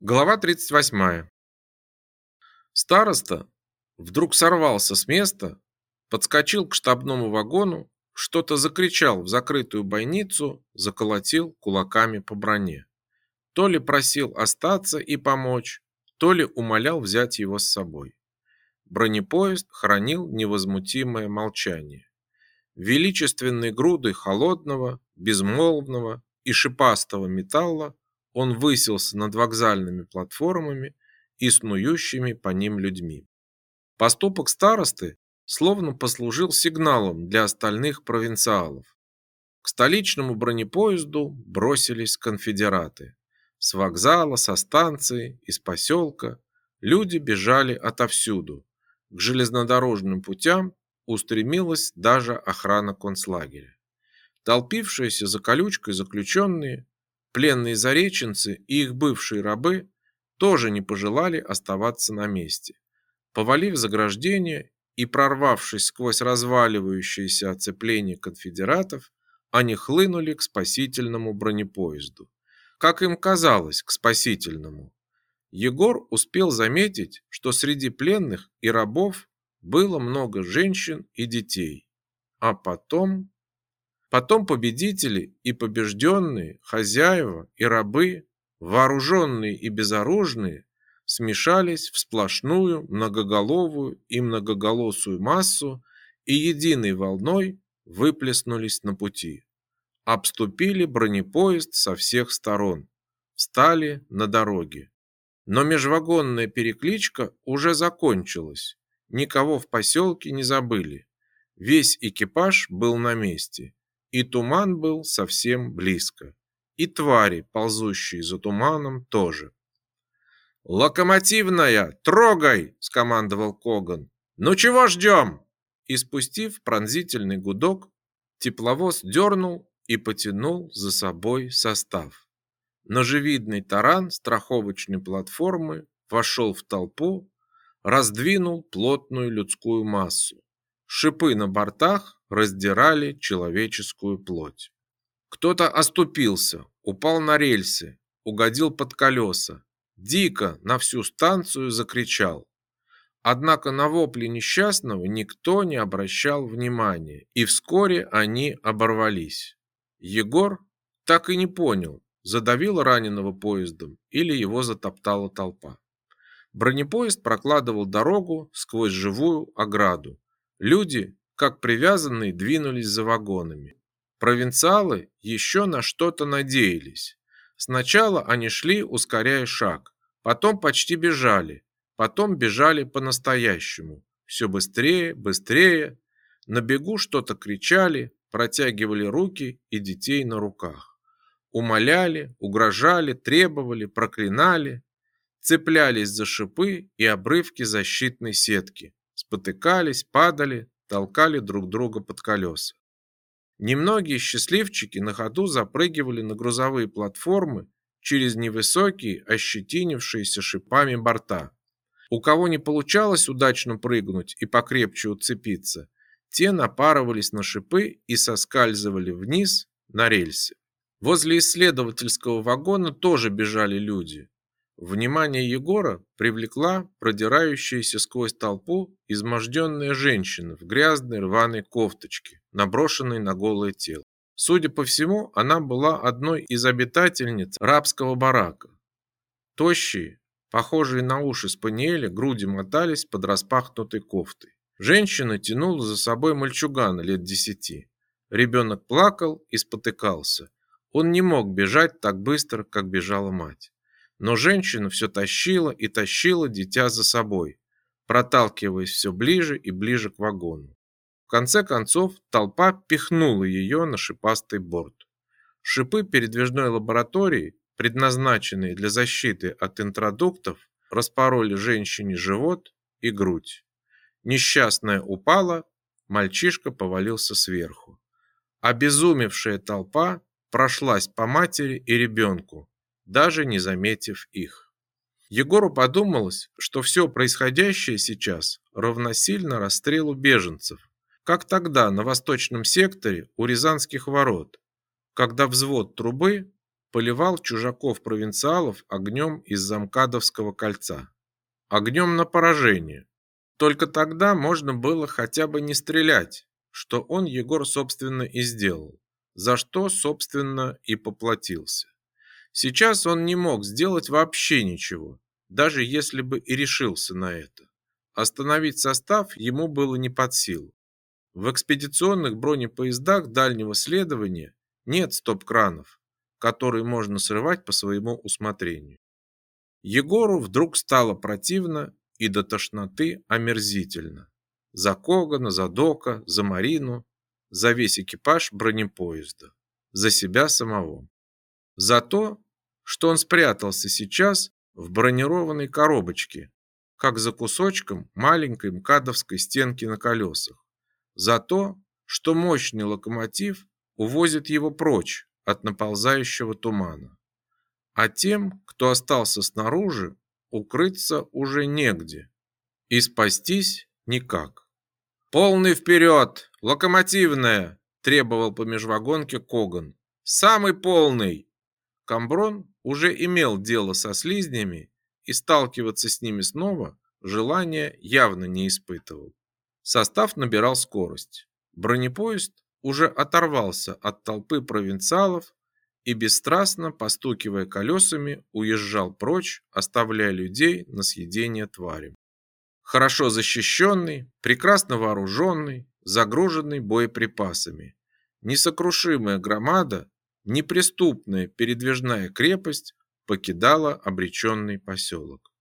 Глава 38. Староста вдруг сорвался с места, подскочил к штабному вагону, что-то закричал в закрытую бойницу, заколотил кулаками по броне. То ли просил остаться и помочь, то ли умолял взять его с собой. Бронепоезд хранил невозмутимое молчание. Величественной грудой холодного, безмолвного и шипастого металла он высился над вокзальными платформами и снующими по ним людьми. Поступок старосты словно послужил сигналом для остальных провинциалов. К столичному бронепоезду бросились конфедераты. С вокзала, со станции, из поселка люди бежали отовсюду. К железнодорожным путям устремилась даже охрана концлагеря. Толпившиеся за колючкой заключенные Пленные зареченцы и их бывшие рабы тоже не пожелали оставаться на месте. Повалив заграждение и прорвавшись сквозь разваливающееся оцепление конфедератов, они хлынули к спасительному бронепоезду. Как им казалось, к спасительному. Егор успел заметить, что среди пленных и рабов было много женщин и детей. А потом Потом победители и побежденные, хозяева и рабы, вооруженные и безоружные, смешались в сплошную многоголовую и многоголосую массу и единой волной выплеснулись на пути. Обступили бронепоезд со всех сторон, встали на дороге. Но межвагонная перекличка уже закончилась. Никого в поселке не забыли. Весь экипаж был на месте и туман был совсем близко, и твари, ползущие за туманом, тоже. «Локомотивная, трогай!» – скомандовал Коган. «Ну чего ждем?» И спустив пронзительный гудок, тепловоз дернул и потянул за собой состав. Ножевидный таран страховочной платформы вошел в толпу, раздвинул плотную людскую массу. Шипы на бортах раздирали человеческую плоть. Кто-то оступился, упал на рельсы, угодил под колеса. Дико на всю станцию закричал. Однако на вопли несчастного никто не обращал внимания, и вскоре они оборвались. Егор так и не понял, задавил раненого поездом или его затоптала толпа. Бронепоезд прокладывал дорогу сквозь живую ограду. Люди как привязанные двинулись за вагонами. Провинциалы еще на что-то надеялись. Сначала они шли, ускоряя шаг, потом почти бежали, потом бежали по-настоящему. Все быстрее, быстрее. На бегу что-то кричали, протягивали руки и детей на руках. Умоляли, угрожали, требовали, проклинали, цеплялись за шипы и обрывки защитной сетки, спотыкались, падали, толкали друг друга под колеса. Немногие счастливчики на ходу запрыгивали на грузовые платформы через невысокие, ощетинившиеся шипами борта. У кого не получалось удачно прыгнуть и покрепче уцепиться, те напарывались на шипы и соскальзывали вниз на рельсы. Возле исследовательского вагона тоже бежали люди. Внимание Егора привлекла продирающаяся сквозь толпу изможденная женщина в грязной рваной кофточке, наброшенной на голое тело. Судя по всему, она была одной из обитательниц рабского барака. Тощие, похожие на уши спаниеля, груди мотались под распахнутой кофтой. Женщина тянула за собой мальчугана лет десяти. Ребенок плакал и спотыкался. Он не мог бежать так быстро, как бежала мать. Но женщина все тащила и тащила дитя за собой, проталкиваясь все ближе и ближе к вагону. В конце концов, толпа пихнула ее на шипастый борт. Шипы передвижной лаборатории, предназначенные для защиты от интродуктов, распороли женщине живот и грудь. Несчастная упала, мальчишка повалился сверху. Обезумевшая толпа прошлась по матери и ребенку, даже не заметив их. Егору подумалось, что все происходящее сейчас равносильно расстрелу беженцев, как тогда на восточном секторе у Рязанских ворот, когда взвод трубы поливал чужаков-провинциалов огнем из замкадовского кольца. Огнем на поражение. Только тогда можно было хотя бы не стрелять, что он, Егор, собственно, и сделал, за что, собственно, и поплатился. Сейчас он не мог сделать вообще ничего, даже если бы и решился на это. Остановить состав ему было не под силу. В экспедиционных бронепоездах дальнего следования нет стоп-кранов, которые можно срывать по своему усмотрению. Егору вдруг стало противно и до тошноты омерзительно. За Когана, за Дока, за Марину, за весь экипаж бронепоезда, за себя самого. За то, что он спрятался сейчас в бронированной коробочке, как за кусочком маленькой мкадовской стенки на колесах. За то, что мощный локомотив увозит его прочь от наползающего тумана. А тем, кто остался снаружи, укрыться уже негде и спастись никак. «Полный вперед! Локомотивная!» – требовал по межвагонке Коган. «Самый полный!» Камброн уже имел дело со слизнями и сталкиваться с ними снова желания явно не испытывал. Состав набирал скорость. Бронепоезд уже оторвался от толпы провинциалов и бесстрастно, постукивая колесами, уезжал прочь, оставляя людей на съедение тварям. Хорошо защищенный, прекрасно вооруженный, загруженный боеприпасами. Несокрушимая громада, неприступная передвижная крепость покидала обреченный поселок.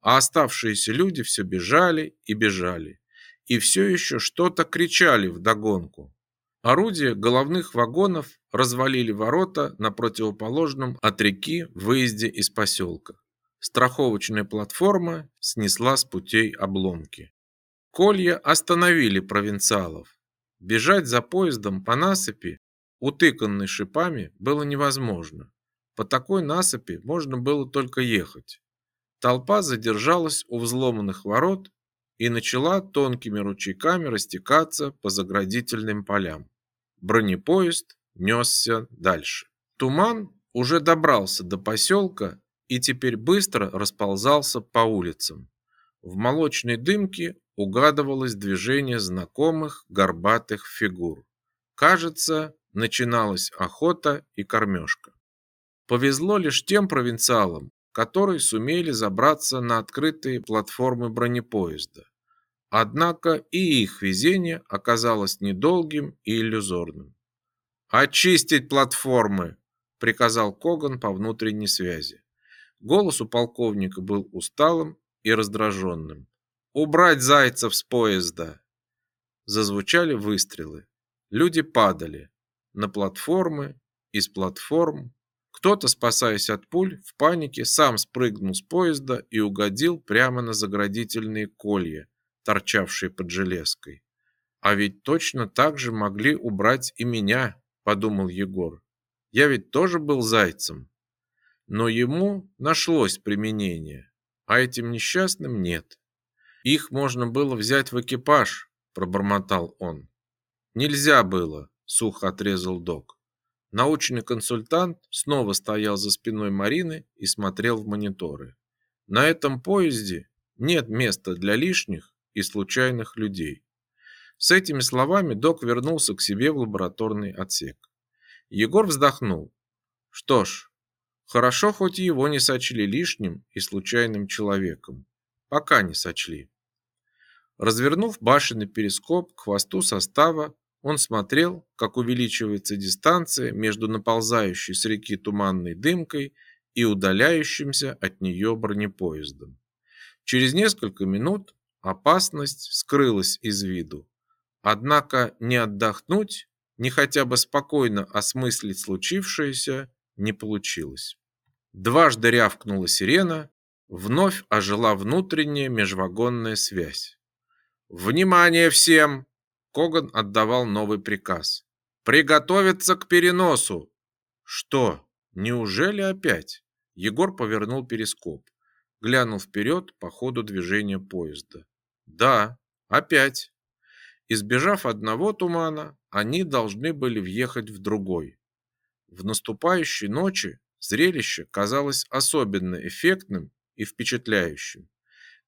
А оставшиеся люди все бежали и бежали, и все еще что-то кричали вдогонку. Орудия головных вагонов развалили ворота на противоположном от реки выезде из поселка. Страховочная платформа снесла с путей обломки. Колья остановили провинциалов. Бежать за поездом по насыпи, утыканной шипами, было невозможно. По такой насыпи можно было только ехать. Толпа задержалась у взломанных ворот и начала тонкими ручейками растекаться по заградительным полям. Бронепоезд несся дальше. Туман уже добрался до поселка и теперь быстро расползался по улицам. В молочной дымке угадывалось движение знакомых горбатых фигур. Кажется, начиналась охота и кормежка. Повезло лишь тем провинциалам, которые сумели забраться на открытые платформы бронепоезда. Однако и их везение оказалось недолгим и иллюзорным. «Очистить платформы!» – приказал Коган по внутренней связи. Голос у полковника был усталым и раздраженным. «Убрать зайцев с поезда!» Зазвучали выстрелы. Люди падали. На платформы, из платформ, кто-то, спасаясь от пуль, в панике сам спрыгнул с поезда и угодил прямо на заградительные колья, торчавшие под железкой. А ведь точно так же могли убрать и меня, подумал Егор. Я ведь тоже был зайцем. Но ему нашлось применение, а этим несчастным нет. Их можно было взять в экипаж, пробормотал он. Нельзя было, сухо отрезал док. Научный консультант снова стоял за спиной Марины и смотрел в мониторы. На этом поезде нет места для лишних и случайных людей. С этими словами док вернулся к себе в лабораторный отсек. Егор вздохнул. Что ж, хорошо хоть его не сочли лишним и случайным человеком. Пока не сочли. Развернув башенный перископ к хвосту состава, он смотрел, как увеличивается дистанция между наползающей с реки туманной дымкой и удаляющимся от нее бронепоездом. Через несколько минут опасность скрылась из виду. Однако не отдохнуть, ни хотя бы спокойно осмыслить случившееся не получилось. Дважды рявкнула сирена, вновь ожила внутренняя межвагонная связь. «Внимание всем!» Коган отдавал новый приказ. «Приготовиться к переносу!» «Что? Неужели опять?» Егор повернул перископ. Глянул вперед по ходу движения поезда. «Да, опять!» Избежав одного тумана, они должны были въехать в другой. В наступающей ночи зрелище казалось особенно эффектным и впечатляющим.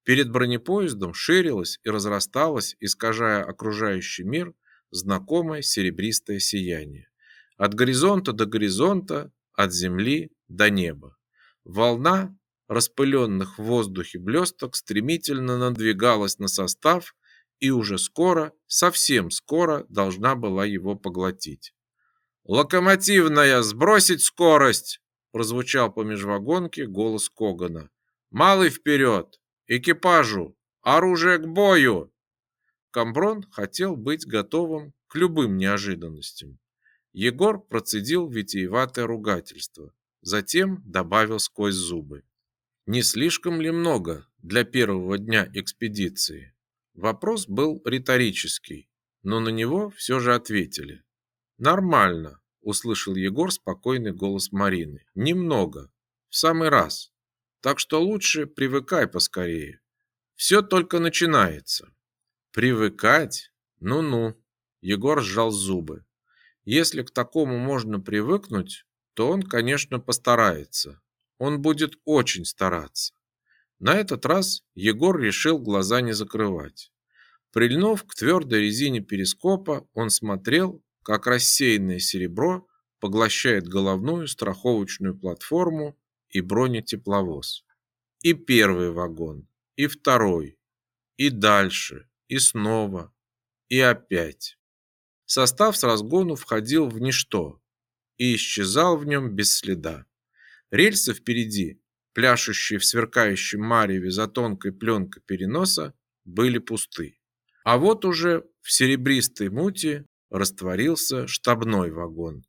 Перед бронепоездом ширилось и разрасталось, искажая окружающий мир, знакомое серебристое сияние. От горизонта до горизонта, от земли до неба. Волна распыленных в воздухе блесток стремительно надвигалась на состав и уже скоро, совсем скоро должна была его поглотить. «Локомотивная, сбросить скорость!» прозвучал по межвагонке голос Когана. «Малый вперед! Экипажу! Оружие к бою!» Камброн хотел быть готовым к любым неожиданностям. Егор процедил витиеватое ругательство, затем добавил сквозь зубы. Не слишком ли много для первого дня экспедиции? Вопрос был риторический, но на него все же ответили. Нормально, услышал Егор спокойный голос Марины. Немного, в самый раз. Так что лучше привыкай поскорее. Все только начинается. Привыкать? Ну-ну. Егор сжал зубы. Если к такому можно привыкнуть, то он, конечно, постарается. Он будет очень стараться. На этот раз Егор решил глаза не закрывать. Прильнув к твердой резине перископа, он смотрел, как рассеянное серебро поглощает головную страховочную платформу и бронетепловоз. И первый вагон, и второй, и дальше, и снова, и опять. Состав с разгону входил в ничто и исчезал в нем без следа. Рельсы впереди, пляшущие в сверкающем мареве за тонкой пленкой переноса, были пусты. А вот уже в серебристой мути растворился штабной вагон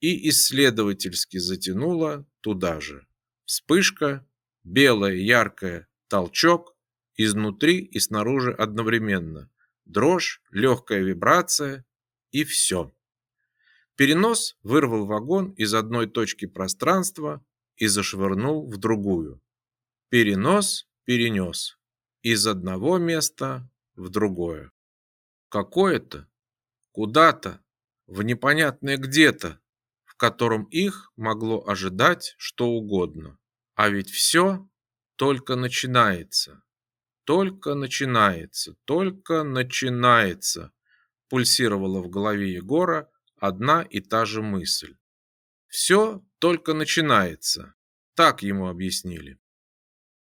и исследовательски затянуло туда же. Вспышка, белая, яркая, толчок, изнутри и снаружи одновременно. Дрожь, легкая вибрация и все. Перенос вырвал вагон из одной точки пространства и зашвырнул в другую. Перенос перенес из одного места в другое. Какое-то, куда-то, в непонятное где-то, в котором их могло ожидать что угодно. А ведь все только начинается. Только начинается, только начинается, пульсировала в голове Егора одна и та же мысль. Все только начинается, так ему объяснили.